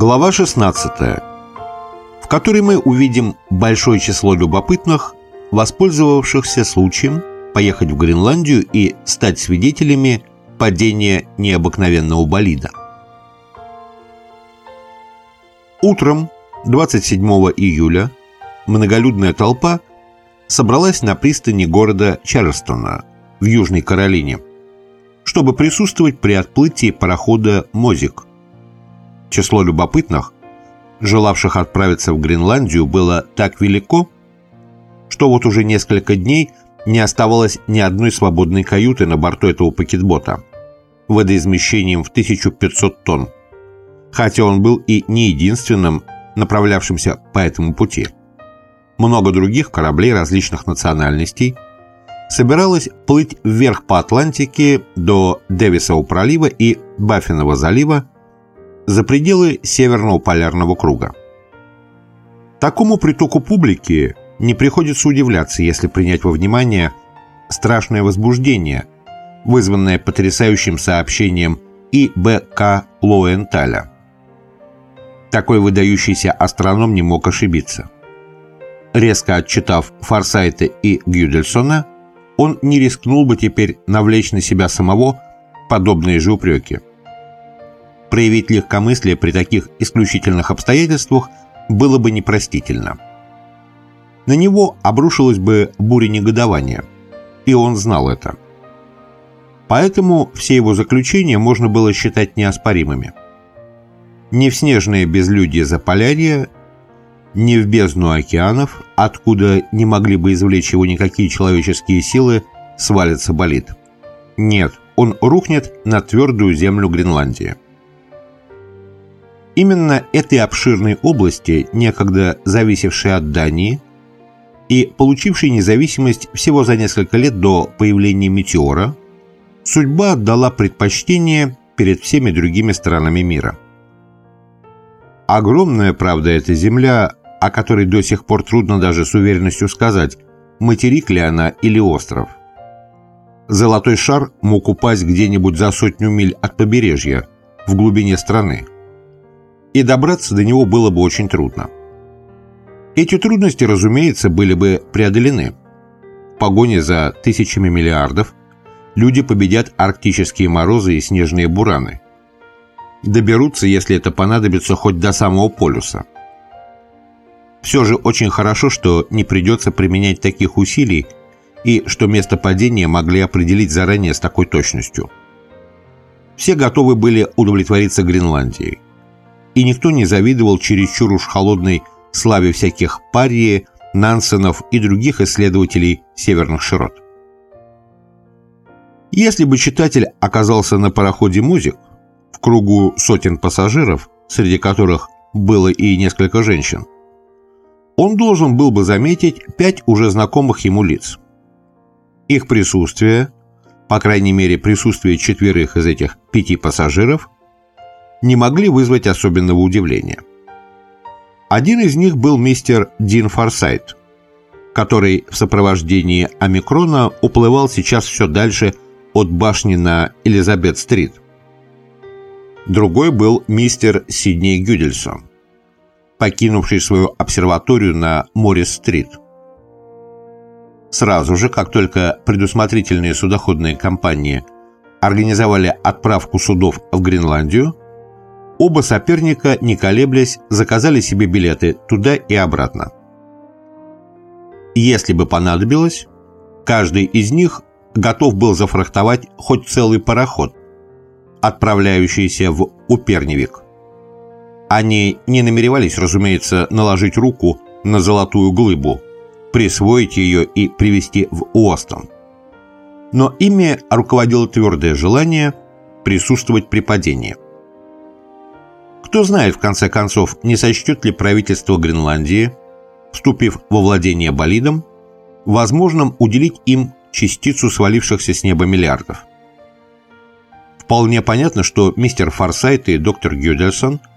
Глава 16, в которой мы увидим большое число любопытных, воспользовавшихся случаем поехать в Гренландию и стать свидетелями падения необыкновенного болида. Утром 27 июля многолюдная толпа собралась на пристани города Чарльстона в Южной Каролине, чтобы присутствовать при отплытии парохода «Мозик». Число любопытных, желавших отправиться в Гренландию, было так велико, что вот уже несколько дней не оставалось ни одной свободной каюты на борту этого пакетбота, водоизмещением в 1500 тонн, хотя он был и не единственным направлявшимся по этому пути. Много других кораблей различных национальностей собиралось плыть вверх по Атлантике до Дэвисового пролива и Баффинова залива за пределы Северного полярного круга. Такому притоку публики не приходится удивляться, если принять во внимание страшное возбуждение, вызванное потрясающим сообщением И. Б. К. Лоуэнталя. Такой выдающийся астроном не мог ошибиться – Резко отчитав Форсайта и Гюдельсона, он не рискнул бы теперь навлечь на себя самого подобные же упреки. Проявить легкомыслие при таких исключительных обстоятельствах было бы непростительно. На него обрушилась бы буря негодования, и он знал это. Поэтому все его заключения можно было считать неоспоримыми. Не в снежное безлюдие Заполярья не в бездну океанов, откуда не могли бы извлечь его никакие человеческие силы, свалится болид. Нет, он рухнет на твердую землю Гренландии. Именно этой обширной области, некогда зависевшей от Дании и получившей независимость всего за несколько лет до появления метеора, судьба отдала предпочтение перед всеми другими странами мира. Огромная, правда, эта земля о которой до сих пор трудно даже с уверенностью сказать, материк ли она или остров. Золотой шар мог упасть где-нибудь за сотню миль от побережья, в глубине страны. И добраться до него было бы очень трудно. Эти трудности, разумеется, были бы преодолены. В погоне за тысячами миллиардов люди победят арктические морозы и снежные бураны. Доберутся, если это понадобится, хоть до самого полюса – все же очень хорошо, что не придется применять таких усилий и что место падения могли определить заранее с такой точностью. Все готовы были удовлетвориться Гренландией. И никто не завидовал чересчур уж холодной славе всяких Парии, Нансенов и других исследователей северных широт. Если бы читатель оказался на пароходе «Музик», в кругу сотен пассажиров, среди которых было и несколько женщин, он должен был бы заметить пять уже знакомых ему лиц. Их присутствие, по крайней мере присутствие четверых из этих пяти пассажиров, не могли вызвать особенного удивления. Один из них был мистер Дин Форсайт, который в сопровождении Омикрона уплывал сейчас все дальше от башни на Элизабет-стрит. Другой был мистер Сидней Гюдельсон, покинувший свою обсерваторию на Моррис-стрит. Сразу же, как только предусмотрительные судоходные компании организовали отправку судов в Гренландию, оба соперника, не колеблясь, заказали себе билеты туда и обратно. Если бы понадобилось, каждый из них готов был зафрахтовать хоть целый пароход, отправляющийся в Уперневик – они не намеревались, разумеется, наложить руку на золотую глыбу, присвоить ее и привести в Уостон. Но ими руководило твердое желание присутствовать при падении. Кто знает, в конце концов, не сочтет ли правительство Гренландии, вступив во владение болидом, возможным уделить им частицу свалившихся с неба миллиардов. Вполне понятно, что мистер Форсайт и доктор Гюдельсон –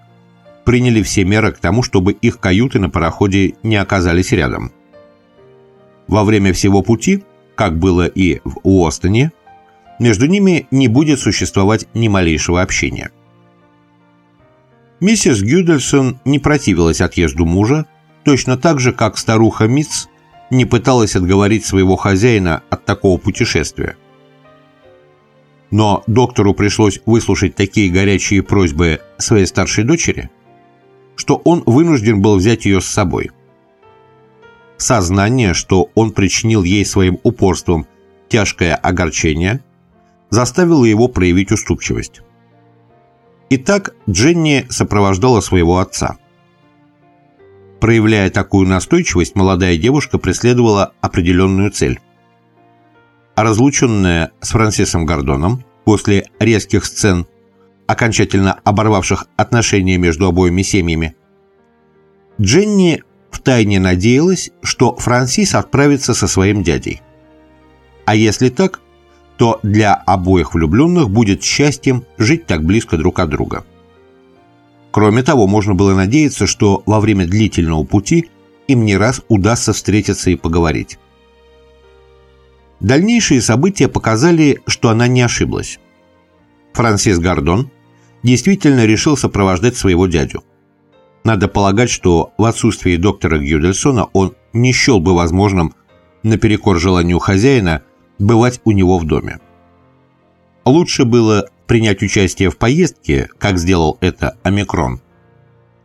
приняли все меры к тому, чтобы их каюты на пароходе не оказались рядом. Во время всего пути, как было и в Уостоне, между ними не будет существовать ни малейшего общения. Миссис Гюдельсон не противилась отъезду мужа, точно так же, как старуха Митц не пыталась отговорить своего хозяина от такого путешествия. Но доктору пришлось выслушать такие горячие просьбы своей старшей дочери, что он вынужден был взять ее с собой. Сознание, что он причинил ей своим упорством тяжкое огорчение, заставило его проявить уступчивость. Итак, Дженни сопровождала своего отца. Проявляя такую настойчивость, молодая девушка преследовала определенную цель разлученная с Франсисом Гордоном после резких сцен, окончательно оборвавших отношения между обоими семьями, Дженни втайне надеялась, что Франсис отправится со своим дядей. А если так, то для обоих влюбленных будет счастьем жить так близко друг от друга. Кроме того, можно было надеяться, что во время длительного пути им не раз удастся встретиться и поговорить. Дальнейшие события показали, что она не ошиблась. Франсис Гордон действительно решил сопровождать своего дядю. Надо полагать, что в отсутствии доктора Гюдельсона он не счел бы возможным, наперекор желанию хозяина, бывать у него в доме. Лучше было принять участие в поездке, как сделал это Омикрон,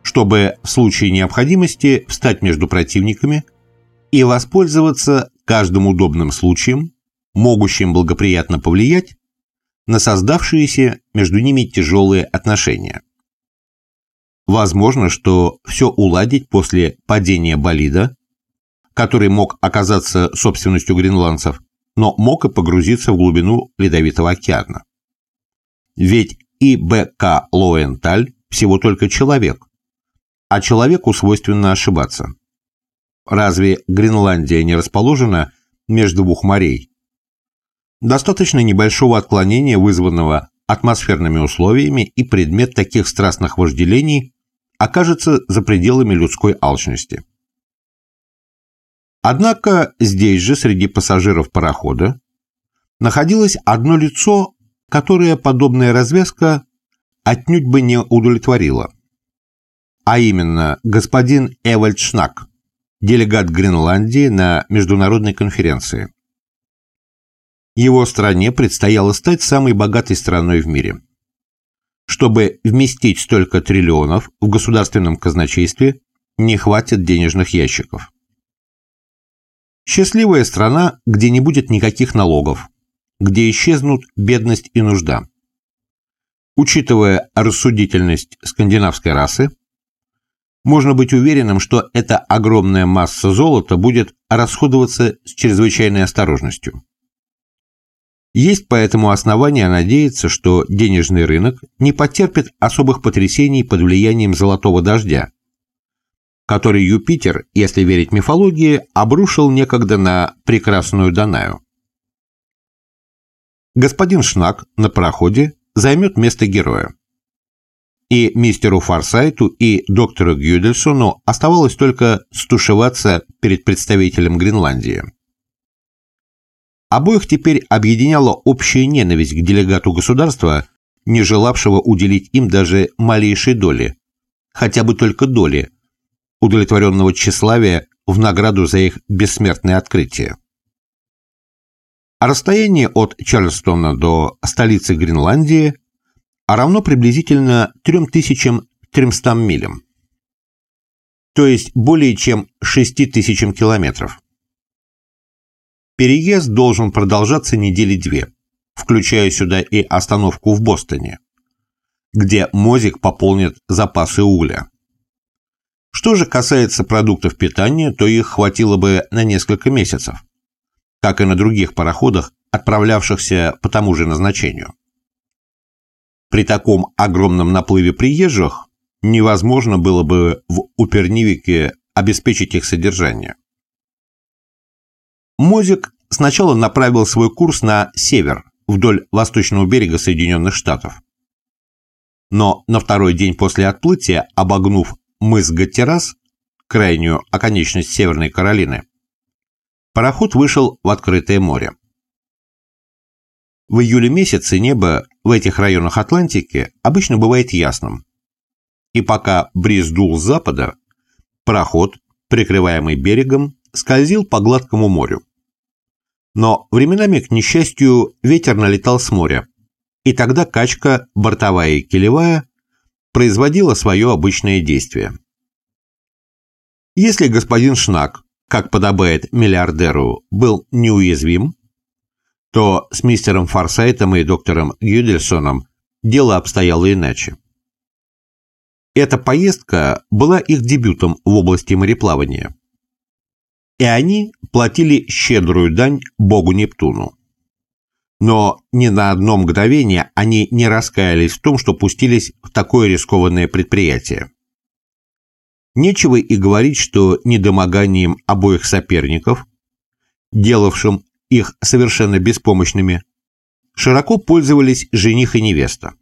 чтобы в случае необходимости встать между противниками и воспользоваться каждым удобным случаем, могущим благоприятно повлиять на создавшиеся между ними тяжелые отношения. Возможно, что все уладить после падения болида, который мог оказаться собственностью гренландцев, но мог и погрузиться в глубину Ледовитого океана. Ведь и Б.К. Лоенталь всего только человек, а человеку свойственно ошибаться. Разве Гренландия не расположена между двух морей? Достаточно небольшого отклонения, вызванного атмосферными условиями, и предмет таких страстных вожделений окажется за пределами людской алчности. Однако здесь же, среди пассажиров парохода, находилось одно лицо, которое подобная развязка отнюдь бы не удовлетворила, а именно господин Эвальд Шнак, делегат Гренландии на международной конференции. Его стране предстояло стать самой богатой страной в мире. Чтобы вместить столько триллионов в государственном казначействе, не хватит денежных ящиков. Счастливая страна, где не будет никаких налогов, где исчезнут бедность и нужда. Учитывая рассудительность скандинавской расы, можно быть уверенным, что эта огромная масса золота будет расходоваться с чрезвычайной осторожностью. Есть поэтому основания надеяться, что денежный рынок не потерпит особых потрясений под влиянием золотого дождя, который Юпитер, если верить мифологии, обрушил некогда на прекрасную Данаю. Господин Шнак на пароходе займет место героя. И мистеру Форсайту, и доктору Гюдельсону оставалось только стушеваться перед представителем Гренландии. Обоих теперь объединяла общая ненависть к делегату государства, не желавшего уделить им даже малейшей доли, хотя бы только доли, удовлетворенного тщеславия в награду за их бессмертное открытие. А расстояние от Чарльстона до столицы Гренландии равно приблизительно 3300 милям, то есть более чем 6000 километров. Переезд должен продолжаться недели две, включая сюда и остановку в Бостоне, где Мозик пополнит запасы угля. Что же касается продуктов питания, то их хватило бы на несколько месяцев, как и на других пароходах, отправлявшихся по тому же назначению. При таком огромном наплыве приезжих невозможно было бы в Упернивике обеспечить их содержание. Мозик сначала направил свой курс на север, вдоль восточного берега Соединенных Штатов. Но на второй день после отплытия, обогнув мыс Гаттерас, крайнюю оконечность Северной Каролины, пароход вышел в открытое море. В июле месяце небо в этих районах Атлантики обычно бывает ясным, и пока бриз дул с запада, пароход, прикрываемый берегом, скользил по гладкому морю. Но временами, к несчастью, ветер налетал с моря, и тогда качка, бортовая и килевая, производила свое обычное действие. Если господин Шнак, как подобает миллиардеру, был неуязвим, то с мистером Форсайтом и доктором Гюдельсоном дело обстояло иначе. Эта поездка была их дебютом в области мореплавания. И они платили щедрую дань богу Нептуну. Но ни на одно мгновение они не раскаялись в том, что пустились в такое рискованное предприятие. Нечего и говорить, что недомоганием обоих соперников, делавшим их совершенно беспомощными, широко пользовались жених и невеста.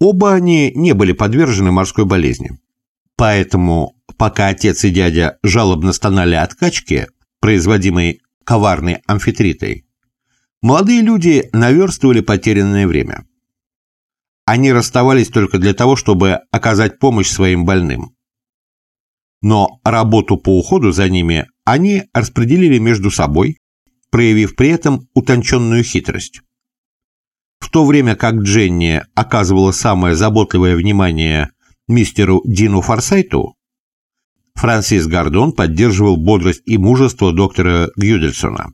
Оба они не были подвержены морской болезни. Поэтому, пока отец и дядя жалобно стонали от качки, производимой коварной амфитритой, молодые люди наверстывали потерянное время. Они расставались только для того, чтобы оказать помощь своим больным. Но работу по уходу за ними они распределили между собой, проявив при этом утонченную хитрость. В то время как Дженни оказывала самое заботливое внимание мистеру Дину Форсайту, Франсис Гордон поддерживал бодрость и мужество доктора Гюдельсона.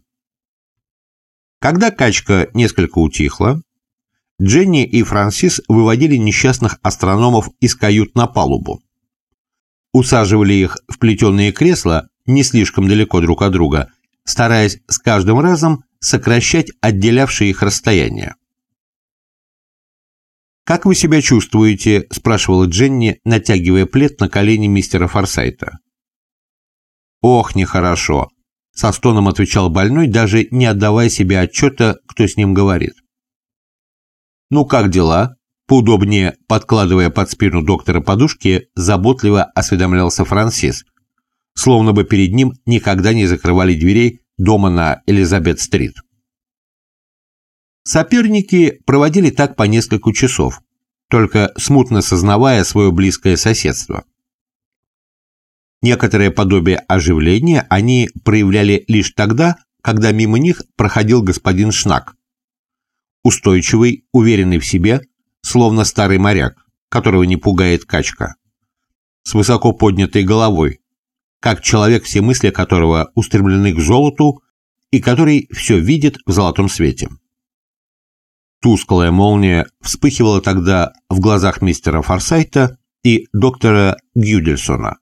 Когда качка несколько утихла, Дженни и Франсис выводили несчастных астрономов из кают на палубу. Усаживали их в плетеные кресла не слишком далеко друг от друга, стараясь с каждым разом сокращать отделявшие их расстояние. «Как вы себя чувствуете?» – спрашивала Дженни, натягивая плед на колени мистера Форсайта. «Ох, нехорошо!» – со стоном отвечал больной, даже не отдавая себе отчета, кто с ним говорит. «Ну как дела?» – поудобнее подкладывая под спину доктора подушки, заботливо осведомлялся Франсис, словно бы перед ним никогда не закрывали дверей дома на Элизабет-стрит. Соперники проводили так по несколько часов, только смутно сознавая свое близкое соседство. Некоторое подобие оживления они проявляли лишь тогда, когда мимо них проходил господин Шнак. Устойчивый, уверенный в себе, словно старый моряк, которого не пугает качка. С высоко поднятой головой, как человек, все мысли которого устремлены к золоту и который все видит в золотом свете. Тусклая молния вспыхивала тогда в глазах мистера Форсайта и доктора Гюдельсона.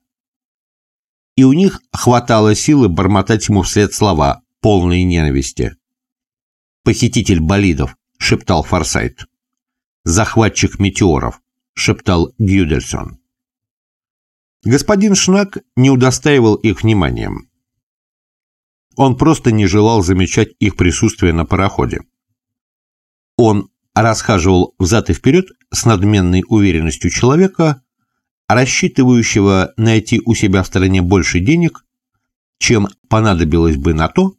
И у них хватало силы бормотать ему вслед слова, полные ненависти. «Похититель болидов», — шептал Форсайт. «Захватчик метеоров», — шептал Гюдельсон. Господин Шнак не удостаивал их вниманием. Он просто не желал замечать их присутствие на пароходе. Он расхаживал взад и вперед с надменной уверенностью человека, рассчитывающего найти у себя в стране больше денег, чем понадобилось бы на то,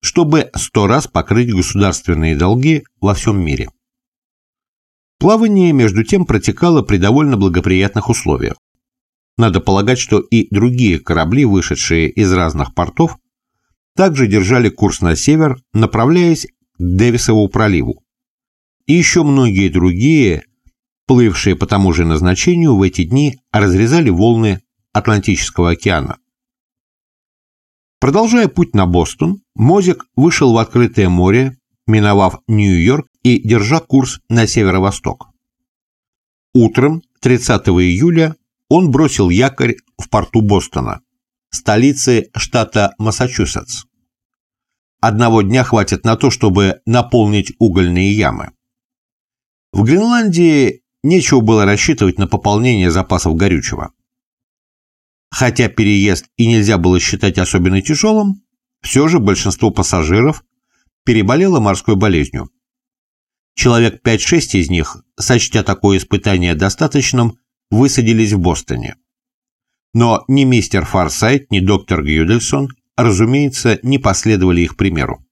чтобы сто раз покрыть государственные долги во всем мире. Плавание, между тем, протекало при довольно благоприятных условиях. Надо полагать, что и другие корабли, вышедшие из разных портов, также держали курс на север, направляясь к Дэвисову проливу, и еще многие другие, плывшие по тому же назначению в эти дни, разрезали волны Атлантического океана. Продолжая путь на Бостон, Мозик вышел в открытое море, миновав Нью-Йорк и держа курс на северо-восток. Утром 30 июля он бросил якорь в порту Бостона, столицы штата Массачусетс. Одного дня хватит на то, чтобы наполнить угольные ямы. В Гренландии нечего было рассчитывать на пополнение запасов горючего. Хотя переезд и нельзя было считать особенно тяжелым, все же большинство пассажиров переболело морской болезнью. Человек 5-6 из них, сочтя такое испытание достаточным, высадились в Бостоне. Но ни мистер Фарсайт, ни доктор Гюдельсон, разумеется, не последовали их примеру.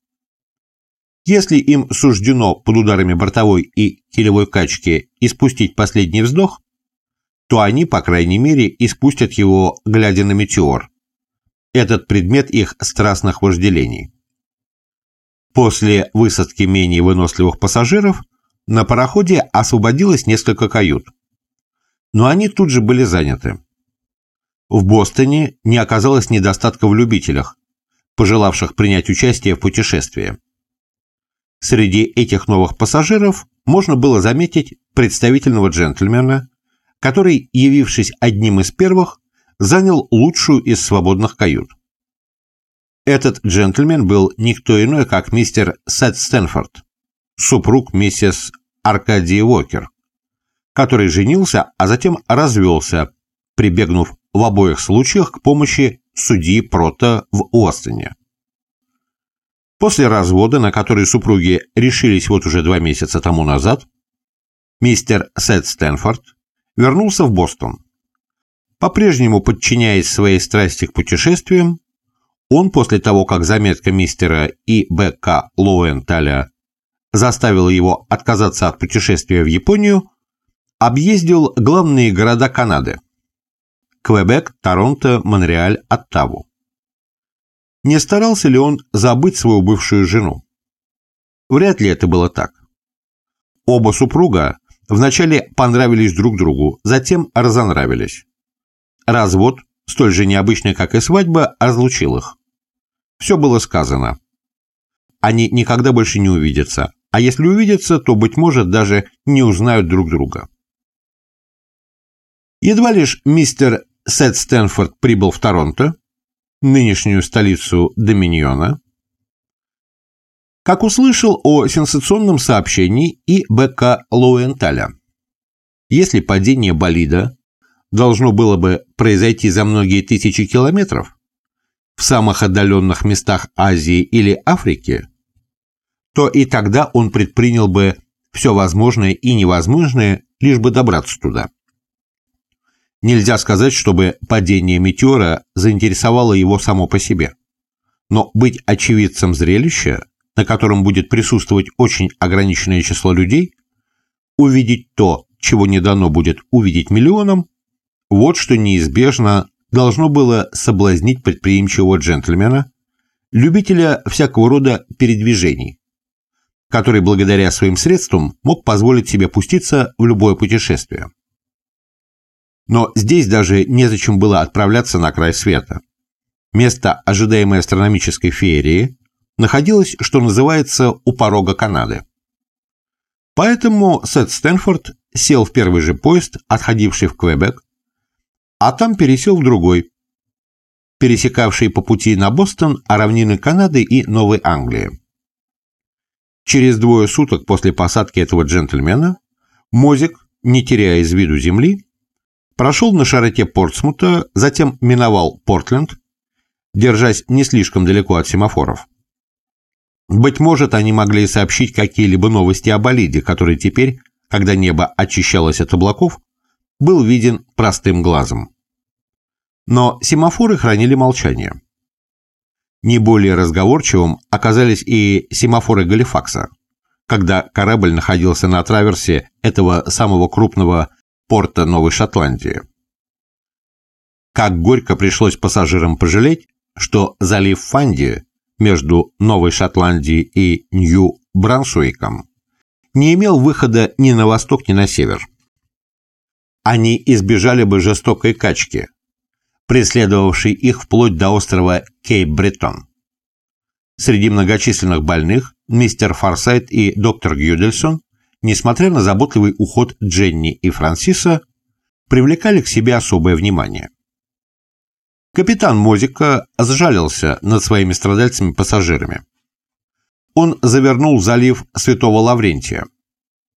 Если им суждено под ударами бортовой и килевой качки испустить последний вздох, то они, по крайней мере, испустят его, глядя на метеор. Этот предмет их страстных вожделений. После высадки менее выносливых пассажиров на пароходе освободилось несколько кают. Но они тут же были заняты. В Бостоне не оказалось недостатка в любителях, пожелавших принять участие в путешествии. Среди этих новых пассажиров можно было заметить представительного джентльмена, который, явившись одним из первых, занял лучшую из свободных кают. Этот джентльмен был никто иной, как мистер Сет Стэнфорд, супруг миссис Аркадии Уокер, который женился, а затем развелся, прибегнув в обоих случаях к помощи судьи Прота в Уостоне. После развода, на который супруги решились вот уже два месяца тому назад, мистер Сет Стэнфорд вернулся в Бостон. По-прежнему подчиняясь своей страсти к путешествиям, он после того, как заметка мистера И. Б. К. Лоуэнталя заставила его отказаться от путешествия в Японию, объездил главные города Канады – Квебек, Торонто, Монреаль, Оттаву. Не старался ли он забыть свою бывшую жену? Вряд ли это было так. Оба супруга вначале понравились друг другу, затем разонравились. Развод, столь же необычный, как и свадьба, разлучил их. Все было сказано. Они никогда больше не увидятся, а если увидятся, то, быть может, даже не узнают друг друга. Едва лишь мистер Сет Стэнфорд прибыл в Торонто, нынешнюю столицу Доминиона, как услышал о сенсационном сообщении и Бека Лоуэнталя. Если падение болида должно было бы произойти за многие тысячи километров в самых отдаленных местах Азии или Африки, то и тогда он предпринял бы все возможное и невозможное, лишь бы добраться туда. Нельзя сказать, чтобы падение метеора заинтересовало его само по себе. Но быть очевидцем зрелища, на котором будет присутствовать очень ограниченное число людей, увидеть то, чего не дано будет увидеть миллионам, вот что неизбежно должно было соблазнить предприимчивого джентльмена, любителя всякого рода передвижений, который благодаря своим средствам мог позволить себе пуститься в любое путешествие. Но здесь даже незачем было отправляться на край света. Место ожидаемой астрономической феерии находилось, что называется, у порога Канады. Поэтому Сет Стэнфорд сел в первый же поезд, отходивший в Квебек, а там пересел в другой, пересекавший по пути на Бостон, а равнины Канады и Новой Англии. Через двое суток после посадки этого джентльмена Мозик, не теряя из виду земли, прошел на широте Портсмута, затем миновал Портленд, держась не слишком далеко от семафоров. Быть может, они могли сообщить какие-либо новости о болиде, который теперь, когда небо очищалось от облаков, был виден простым глазом. Но семафоры хранили молчание. Не более разговорчивым оказались и семафоры Галифакса, когда корабль находился на траверсе этого самого крупного порта Новой Шотландии. Как горько пришлось пассажирам пожалеть, что залив Фанди между Новой Шотландией и Нью-Брансуиком не имел выхода ни на восток, ни на север они избежали бы жестокой качки, преследовавшей их вплоть до острова Кейп-Бретон. Среди многочисленных больных мистер Форсайт и доктор Гюдельсон, несмотря на заботливый уход Дженни и Франсиса, привлекали к себе особое внимание. Капитан Мозика сжалился над своими страдальцами-пассажирами. Он завернул залив Святого Лаврентия,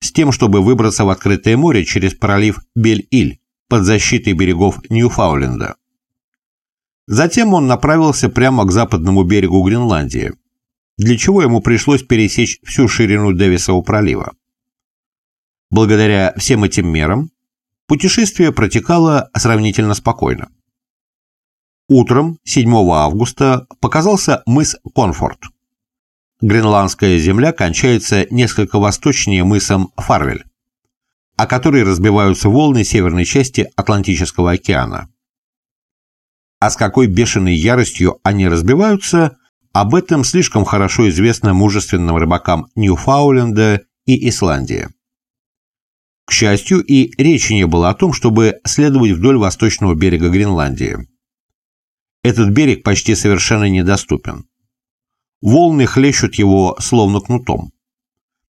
с тем, чтобы выбраться в открытое море через пролив Бель-Иль под защитой берегов Ньюфауленда. Затем он направился прямо к западному берегу Гренландии, для чего ему пришлось пересечь всю ширину Дэвисового пролива. Благодаря всем этим мерам путешествие протекало сравнительно спокойно. Утром 7 августа показался мыс Конфорт – Гренландская земля кончается несколько восточнее мысом Фарвель. о которой разбиваются волны северной части Атлантического океана. А с какой бешеной яростью они разбиваются, об этом слишком хорошо известно мужественным рыбакам Ньюфауленда и Исландии. К счастью, и речи не было о том, чтобы следовать вдоль восточного берега Гренландии. Этот берег почти совершенно недоступен. Волны хлещут его словно кнутом.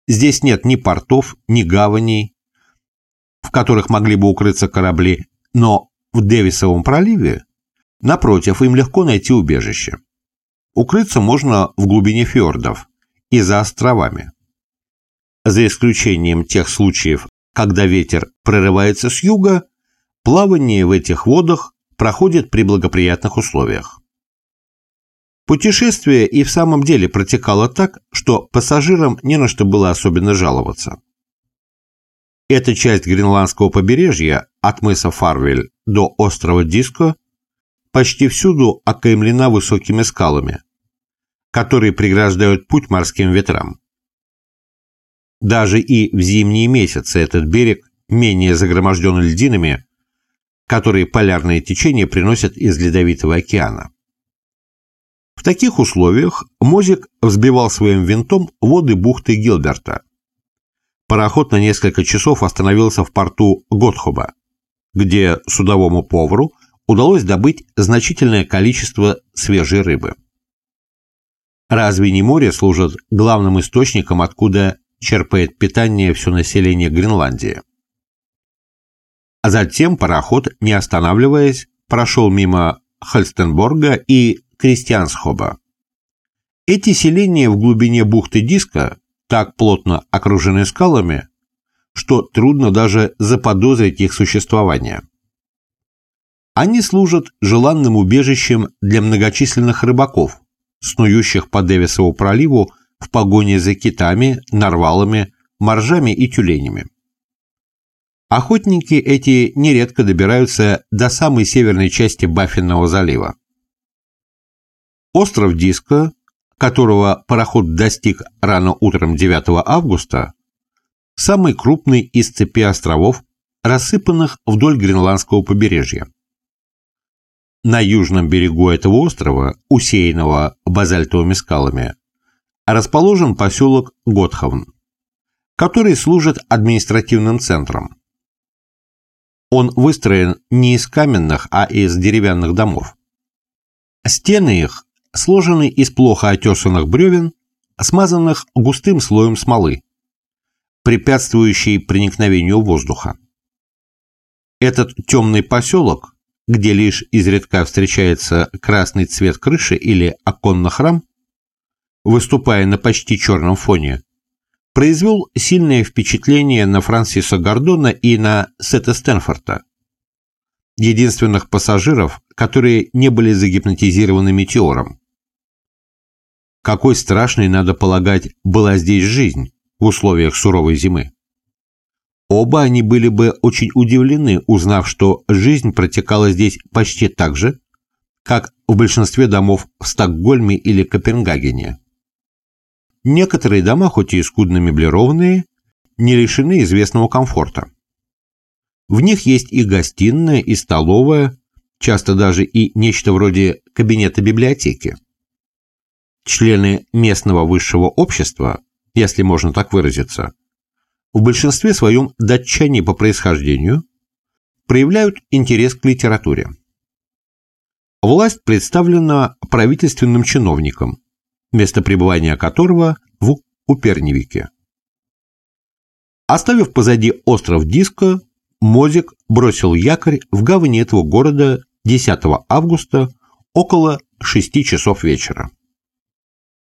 Здесь нет ни портов, ни гаваней, в которых могли бы укрыться корабли, но в Дэвисовом проливе, напротив, им легко найти убежище. Укрыться можно в глубине фьордов и за островами. За исключением тех случаев, когда ветер прорывается с юга, плавание в этих водах проходит при благоприятных условиях. Путешествие и в самом деле протекало так, что пассажирам не на что было особенно жаловаться. Эта часть гренландского побережья от мыса Фарвель до острова Диско почти всюду окаймлена высокими скалами, которые преграждают путь морским ветрам. Даже и в зимние месяцы этот берег менее загроможден льдинами, которые полярные течения приносят из Ледовитого океана. В таких условиях Мозик взбивал своим винтом воды бухты Гилберта. Пароход на несколько часов остановился в порту Готхоба, где судовому повару удалось добыть значительное количество свежей рыбы. Разве не море служит главным источником, откуда черпает питание все население Гренландии? А затем пароход, не останавливаясь, прошел мимо Хальстенборга и Кристиансхоба. Эти селения в глубине бухты Диска так плотно окружены скалами, что трудно даже заподозрить их существование. Они служат желанным убежищем для многочисленных рыбаков, снующих по Дэвисову проливу в погоне за китами, нарвалами, моржами и тюленями. Охотники эти нередко добираются до самой северной части Баффинного залива. Остров Диска, которого пароход достиг рано утром 9 августа, самый крупный из цепи островов, рассыпанных вдоль Гренландского побережья. На южном берегу этого острова, усеянного базальтовыми скалами, расположен поселок Готховн, который служит административным центром. Он выстроен не из каменных, а из деревянных домов. Стены их сложены из плохо отесанных бревен, смазанных густым слоем смолы, препятствующей проникновению воздуха. Этот темный поселок, где лишь изредка встречается красный цвет крыши или оконных рам, выступая на почти черном фоне, произвел сильное впечатление на Франсиса Гордона и на Сета Стэнфорда, единственных пассажиров, которые не были загипнотизированы метеором. Какой страшной, надо полагать, была здесь жизнь в условиях суровой зимы. Оба они были бы очень удивлены, узнав, что жизнь протекала здесь почти так же, как в большинстве домов в Стокгольме или Копенгагене. Некоторые дома, хоть и скудно меблированные, не лишены известного комфорта. В них есть и гостиная, и столовая, часто даже и нечто вроде кабинета библиотеки. Члены местного высшего общества, если можно так выразиться, в большинстве своем датчане по происхождению проявляют интерес к литературе. Власть представлена правительственным чиновником, место пребывания которого в Уперневике. Оставив позади остров Диско, Мозик бросил якорь в гавани этого города 10 августа около 6 часов вечера.